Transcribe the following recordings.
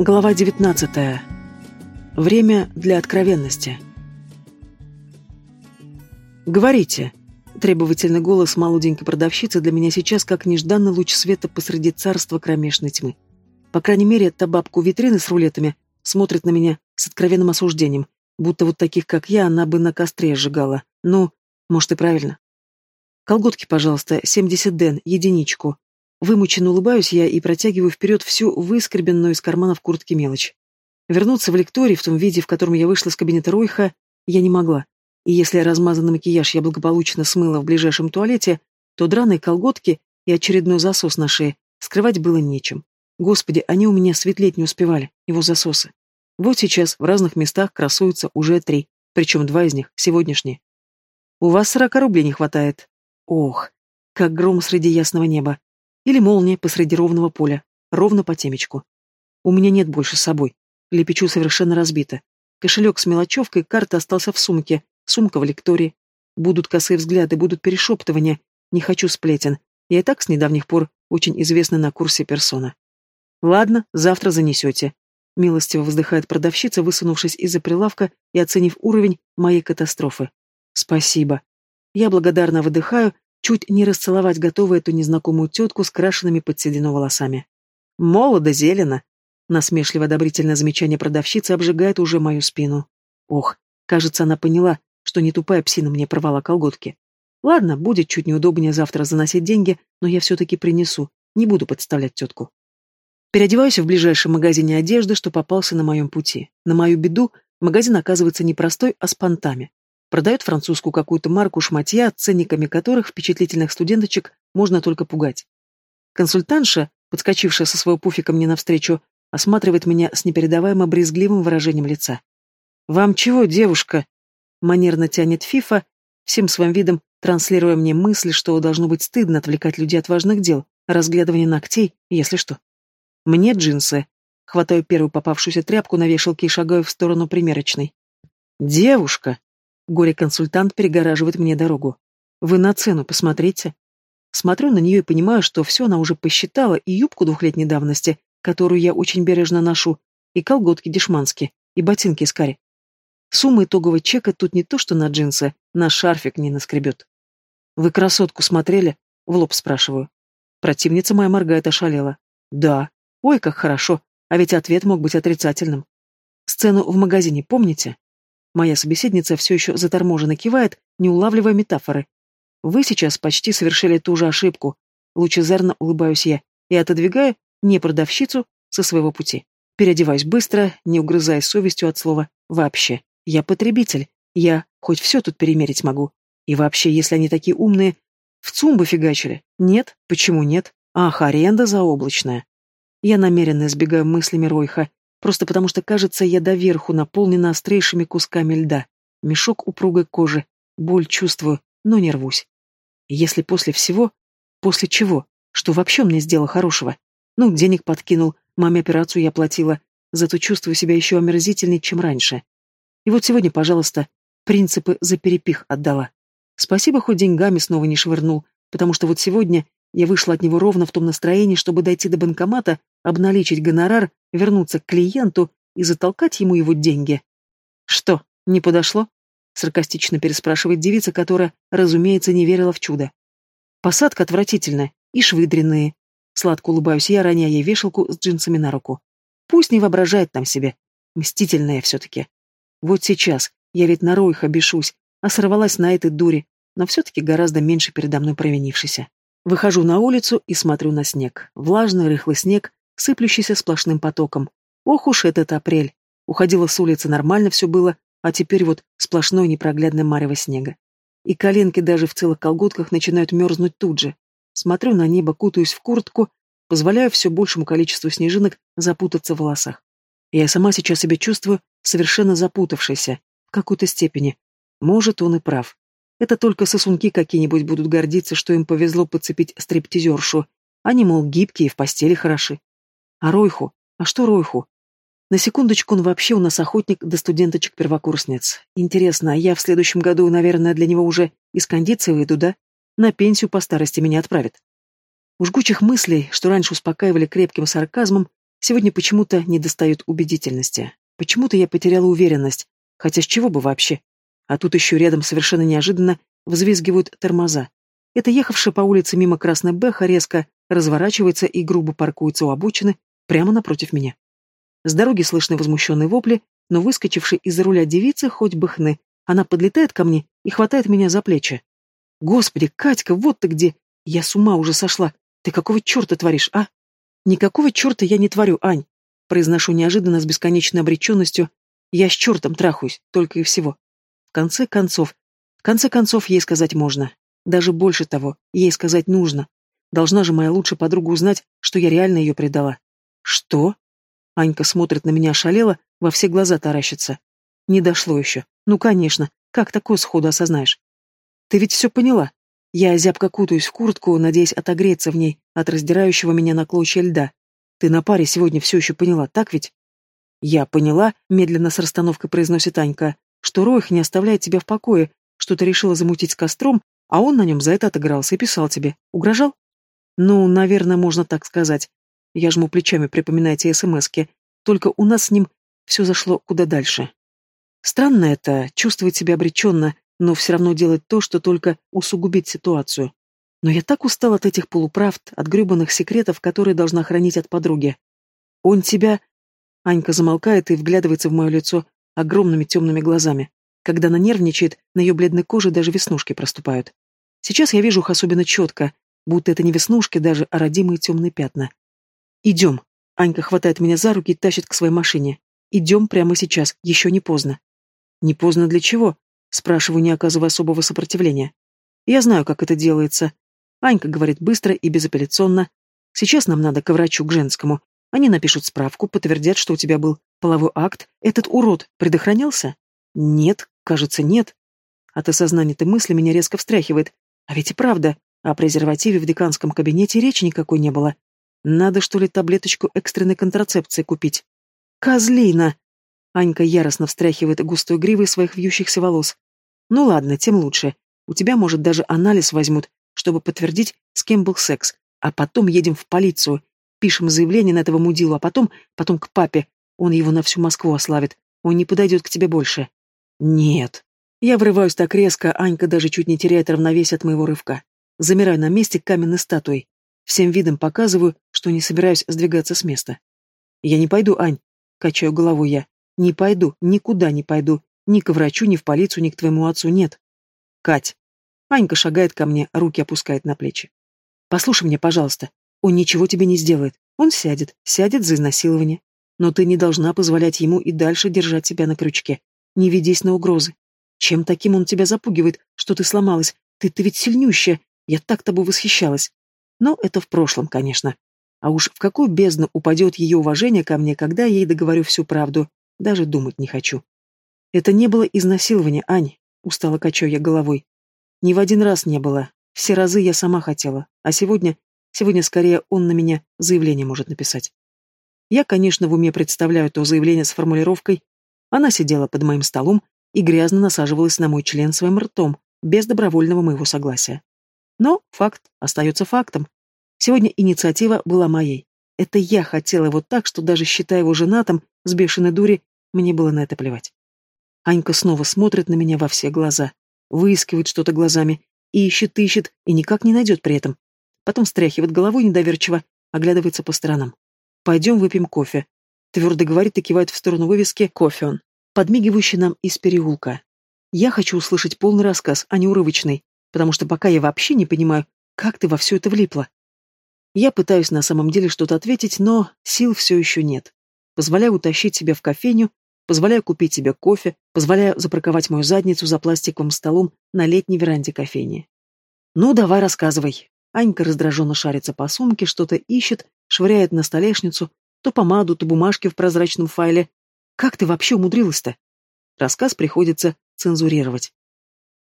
Глава 19. Время для откровенности. «Говорите!» Требовательный голос молоденькой продавщицы для меня сейчас как нежданный луч света посреди царства кромешной тьмы. По крайней мере, та бабка у витрины с рулетами смотрит на меня с откровенным осуждением, будто вот таких, как я, она бы на костре сжигала. Ну, может и правильно. Колготки, пожалуйста, 70 ден, единичку. Вымученно улыбаюсь я и протягиваю вперед всю выскребенную из карманов куртки мелочь. Вернуться в лекторий в том виде, в котором я вышла из кабинета Ройха, я не могла. И если размазанный макияж я благополучно смыла в ближайшем туалете, то драные колготки и очередной засос на шее скрывать было нечем. Господи, они у меня светлеть не успевали, его засосы. Вот сейчас в разных местах красуются уже три, причем два из них сегодняшние. У вас сорока рублей не хватает. Ох, как гром среди ясного неба. Или молния посреди ровного поля, ровно по темечку. У меня нет больше с собой. Лепечу совершенно разбито. Кошелек с мелочевкой, карта остался в сумке, сумка в лектории. Будут косые взгляды, будут перешептывания. Не хочу сплетен. Я и так с недавних пор очень известна на курсе персона. Ладно, завтра занесете. Милостиво вздыхает продавщица, высунувшись из-за прилавка и оценив уровень моей катастрофы. Спасибо. Я благодарно выдыхаю, чуть не расцеловать готова эту незнакомую тетку с крашенными под седину волосами. «Молодо, зелено!» Насмешливо одобрительное замечание продавщицы обжигает уже мою спину. Ох, кажется, она поняла, что не тупая псина мне порвала колготки. Ладно, будет чуть неудобнее завтра заносить деньги, но я все-таки принесу, не буду подставлять тетку. Переодеваюсь в ближайшем магазине одежды, что попался на моем пути. На мою беду, магазин оказывается не простой, а с понтами. Продают французскую какую-то марку шматья, ценниками которых впечатлительных студенточек можно только пугать. Консультантша, подскочившая со своего пуфика мне навстречу, осматривает меня с непередаваемо брезгливым выражением лица. «Вам чего, девушка?» Манерно тянет Фифа, всем своим видом транслируя мне мысль, что должно быть стыдно отвлекать людей от важных дел, разглядывание ногтей, если что. «Мне джинсы». Хватаю первую попавшуюся тряпку на вешалке и шагаю в сторону примерочной. «Девушка!» Горе-консультант перегораживает мне дорогу. Вы на цену посмотрите. Смотрю на нее и понимаю, что все она уже посчитала, и юбку двухлетней давности, которую я очень бережно ношу, и колготки дешманские, и ботинки из кари. Сумма итогового чека тут не то, что на джинсы, на шарфик не наскребет. «Вы красотку смотрели?» — в лоб спрашиваю. Противница моя моргает ошалела. «Да. Ой, как хорошо. А ведь ответ мог быть отрицательным. Сцену в магазине помните?» Моя собеседница все еще заторможенно кивает, не улавливая метафоры. Вы сейчас почти совершили ту же ошибку. Лучезарно улыбаюсь я и отодвигаю не продавщицу со своего пути. Переодеваюсь быстро, не угрызаясь совестью от слова «вообще». Я потребитель. Я хоть все тут перемерить могу. И вообще, если они такие умные, в ЦУМ бы фигачили. Нет? Почему нет? Ах, аренда заоблачная. Я намеренно избегаю мыслями Ройха, Просто потому что, кажется, я доверху наполнена острейшими кусками льда. Мешок упругой кожи. Боль чувствую, но не рвусь. Если после всего... После чего? Что вообще мне сделал хорошего? Ну, денег подкинул, маме операцию я платила, зато чувствую себя еще омерзительней, чем раньше. И вот сегодня, пожалуйста, принципы за перепих отдала. Спасибо, хоть деньгами снова не швырнул, потому что вот сегодня я вышла от него ровно в том настроении, чтобы дойти до банкомата, обналичить гонорар, вернуться к клиенту и затолкать ему его деньги. «Что, не подошло?» — саркастично переспрашивает девица, которая, разумеется, не верила в чудо. «Посадка отвратительная, и швы дрянные». Сладко улыбаюсь я, роняя ей вешалку с джинсами на руку. Пусть не воображает там себе. Мстительная все-таки. Вот сейчас, я ведь на Ройха бешусь, а сорвалась на этой дуре, но все-таки гораздо меньше передо мной провинившейся. Выхожу на улицу и смотрю на снег. Влажный, рыхлый снег, сыплющийся сплошным потоком. Ох уж этот апрель. Уходила с улицы, нормально все было, а теперь вот сплошное непроглядное марево снега. И коленки даже в целых колготках начинают мерзнуть тут же. Смотрю на небо, кутаюсь в куртку, позволяю все большему количеству снежинок запутаться в волосах. Я сама сейчас себя чувствую совершенно запутавшейся, в какой-то степени. Может, он и прав. Это только сосунки какие-нибудь будут гордиться, что им повезло подцепить стриптизершу. Они, мол, гибкие и в постели хороши. А Ройху? А что Ройху? На секундочку, он вообще у нас охотник до студенточек-первокурсниц. Интересно, а я в следующем году, наверное, для него уже из кондиции выйду, да? На пенсию по старости меня отправят. У жгучих мыслей, что раньше успокаивали крепким сарказмом, Сегодня почему-то недостает убедительности. Почему-то я потеряла уверенность. Хотя с чего бы вообще? А тут еще рядом совершенно неожиданно взвизгивают тормоза. Это ехавшая по улице мимо красной Бэха резко разворачивается и грубо паркуется у обочины прямо напротив меня. С дороги слышны возмущенные вопли, но выскочивший из-за руля девицы хоть бы хны, она подлетает ко мне и хватает меня за плечи. «Господи, Катька, вот ты где! Я с ума уже сошла! Ты какого черта творишь, а?» «Никакого черта я не творю, Ань!» Произношу неожиданно с бесконечной обреченностью. «Я с чертом трахаюсь, только и всего». В конце концов, в конце концов, ей сказать можно. Даже больше того, ей сказать нужно. Должна же моя лучшая подруга узнать, что я реально ее предала. «Что?» Анька смотрит на меня ошалела, во все глаза таращится. Не дошло еще. Ну, конечно, как такое сходу осознаешь? Ты ведь все поняла. Я зябко кутаюсь в куртку, надеясь отогреться в ней от раздирающего меня на клочья льда. Ты на паре сегодня все еще поняла, так ведь? Я поняла, медленно с расстановкой произносит Анька, что Ройх не оставляет тебя в покое, что ты решила замутить с костром, а он на нем за это отыгрался и писал тебе. Угрожал? Ну, наверное, можно так сказать. Я жму плечами, припоминая те смски. Только у нас с ним все зашло куда дальше. Странно это, чувствовать себя обреченно, но все равно делать то, что только усугубит ситуацию. Но я так устал от этих полуправд, от гребаных секретов, которые должна хранить от подруги. Он тебя... Анька замолкает и вглядывается в мое лицо огромными темными глазами. Когда она нервничает, на ее бледной коже даже веснушки проступают. Сейчас я вижу их особенно четко, будто это не веснушки даже, а родимые темные пятна. «Идем». Анька хватает меня за руки и тащит к своей машине. «Идем прямо сейчас, еще не поздно». «Не поздно для чего?» Спрашиваю, не оказывая особого сопротивления. «Я знаю, как это делается». Анька говорит быстро и безапелляционно. «Сейчас нам надо к врачу, к женскому. Они напишут справку, подтвердят, что у тебя был половой акт. Этот урод предохранялся?» «Нет, кажется, нет». От осознания этой мысли меня резко встряхивает. А ведь и правда, о презервативе в деканском кабинете речи никакой не было. Надо, что ли, таблеточку экстренной контрацепции купить. Козлина! Анька яростно встряхивает густой гривой своих вьющихся волос. Ну ладно, тем лучше. У тебя, может, даже анализ возьмут, чтобы подтвердить, с кем был секс. А потом едем в полицию. Пишем заявление на этого мудилу, а потом, потом к папе. Он его на всю Москву ославит. Он не подойдет к тебе больше. Нет. Я врываюсь так резко, Анька даже чуть не теряет равновесие от моего рывка. Замираю на месте каменной статуей. Всем видом показываю, что не собираюсь сдвигаться с места. «Я не пойду, Ань», — качаю головой я. «Не пойду, никуда не пойду. Ни к врачу, ни в полицию, ни к твоему отцу нет». «Кать». Анька шагает ко мне, руки опускает на плечи. «Послушай меня, пожалуйста. Он ничего тебе не сделает. Он сядет, сядет за изнасилование. Но ты не должна позволять ему и дальше держать себя на крючке. Не ведись на угрозы. Чем таким он тебя запугивает, что ты сломалась? Ты, ты ведь сильнющая. Я так тобой восхищалась. Но это в прошлом, конечно. А уж в какую бездну упадет ее уважение ко мне, когда я ей договорю всю правду, даже думать не хочу. Это не было изнасилование, Ань, устало качаю я головой. Ни в один раз не было. Все разы я сама хотела. А сегодня... Сегодня скорее он на меня заявление может написать. Я, конечно, в уме представляю то заявление с формулировкой. Она сидела под моим столом и грязно насаживалась на мой член своим ртом, без добровольного моего согласия. Но факт остается фактом. Сегодня инициатива была моей. Это я хотела его так, что даже считая его женатым, с бешеной дури, мне было на это плевать. Анька снова смотрит на меня во все глаза, выискивает что-то глазами, ищет, ищет и никак не найдет при этом. Потом стряхивает головой недоверчиво, оглядывается по сторонам. «Пойдем выпьем кофе», — твердо говорит и кивает в сторону вывески «Кофе он», подмигивающий нам из переулка. Я хочу услышать полный рассказ, а не урывочный потому что пока я вообще не понимаю, как ты во все это влипла. Я пытаюсь на самом деле что-то ответить, но сил все еще нет. Позволяю утащить себя в кофейню, позволяю купить себе кофе, позволяю запарковать мою задницу за пластиковым столом на летней веранде кофейни. «Ну, давай рассказывай». Анька раздраженно шарится по сумке, что-то ищет, швыряет на столешницу, то помаду, то бумажки в прозрачном файле. Как ты вообще умудрилась-то? Рассказ приходится цензурировать.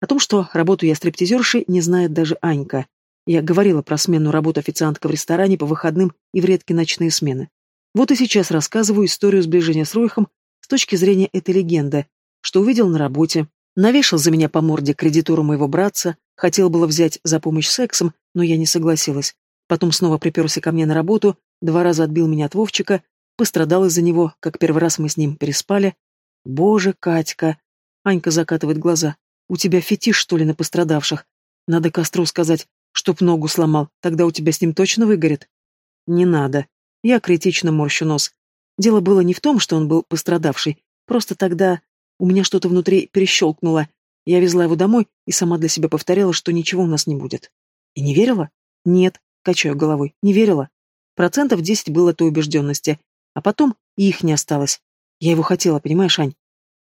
О том, что работаю я стриптизершей, не знает даже Анька. Я говорила про смену работы официантка в ресторане по выходным и в редкие ночные смены. Вот и сейчас рассказываю историю сближения с Ройхом с точки зрения этой легенды, что увидел на работе, навешал за меня по морде кредитуру моего братца, хотел было взять за помощь сексом, но я не согласилась. Потом снова приперся ко мне на работу, два раза отбил меня от Вовчика, пострадал из-за него, как первый раз мы с ним переспали. Боже, Катька! Анька закатывает глаза. У тебя фетиш, что ли, на пострадавших? Надо костру сказать, чтоб ногу сломал, тогда у тебя с ним точно выгорит. Не надо. Я критично морщу нос. Дело было не в том, что он был пострадавший, просто тогда у меня что-то внутри перещелкнуло. Я везла его домой и сама для себя повторяла, что ничего у нас не будет. И не верила? Нет, качаю головой, не верила. Процентов десять было той убежденности, а потом и их не осталось. Я его хотела, понимаешь, Ань?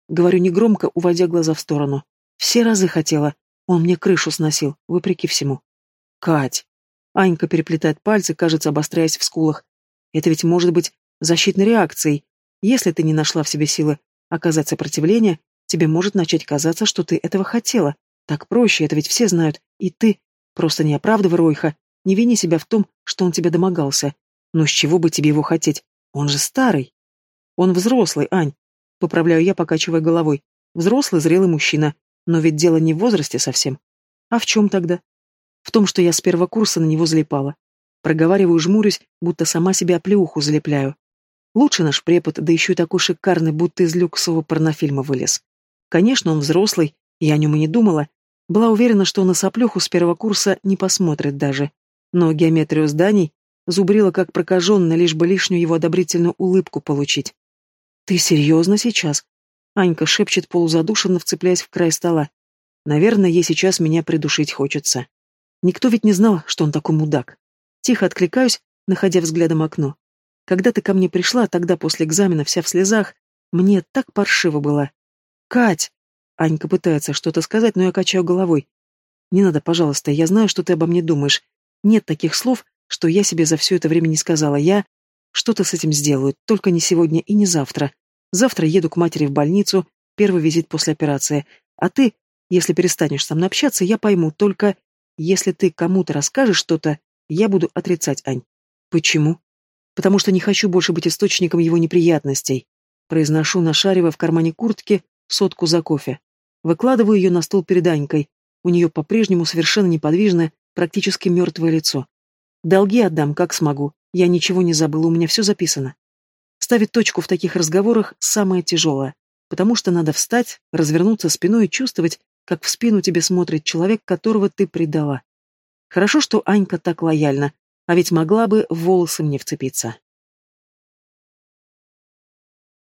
Говорю негромко, уводя глаза в сторону. Все разы хотела. Он мне крышу сносил, вопреки всему. Кать. Анька переплетает пальцы, кажется, обостряясь в скулах. Это ведь может быть защитной реакцией. Если ты не нашла в себе силы оказать сопротивление, тебе может начать казаться, что ты этого хотела. Так проще, это ведь все знают. И ты. Просто не оправдывай Ройха. Не вини себя в том, что он тебя домогался. Но с чего бы тебе его хотеть? Он же старый. Он взрослый, Ань. Поправляю я, покачивая головой. Взрослый, зрелый мужчина. Но ведь дело не в возрасте совсем. А в чем тогда? В том, что я с первого курса на него залипала. Проговариваю, жмурюсь, будто сама себя оплеуху залепляю. Лучше наш препод, да еще и такой шикарный, будто из люксового порнофильма вылез. Конечно, он взрослый, я о нем и не думала. Была уверена, что на соплюху с первого курса не посмотрит даже. Но геометрию зданий зубрила как прокаженная, лишь бы лишнюю его одобрительную улыбку получить. «Ты серьезно сейчас?» Анька шепчет полузадушенно, вцепляясь в край стола. «Наверное, ей сейчас меня придушить хочется. Никто ведь не знал, что он такой мудак. Тихо откликаюсь, находя взглядом окно. Когда ты ко мне пришла, тогда после экзамена вся в слезах, мне так паршиво было. «Кать!» Анька пытается что-то сказать, но я качаю головой. «Не надо, пожалуйста, я знаю, что ты обо мне думаешь. Нет таких слов, что я себе за все это время не сказала. Я что-то с этим сделаю, только не сегодня и не завтра. Завтра еду к матери в больницу, первый визит после операции. А ты, если перестанешь со мной общаться, я пойму, только если ты кому-то расскажешь что-то, я буду отрицать, Ань. Почему? Потому что не хочу больше быть источником его неприятностей. Произношу, нашаривая в кармане куртки сотку за кофе. Выкладываю ее на стол перед Анькой. У нее по-прежнему совершенно неподвижное, практически мертвое лицо. Долги отдам, как смогу. Я ничего не забыла, у меня все записано. Ставить точку в таких разговорах самое тяжелое, потому что надо встать, развернуться спиной и чувствовать, как в спину тебе смотрит человек, которого ты предала. Хорошо, что Анька так лояльна, а ведь могла бы волосы мне вцепиться.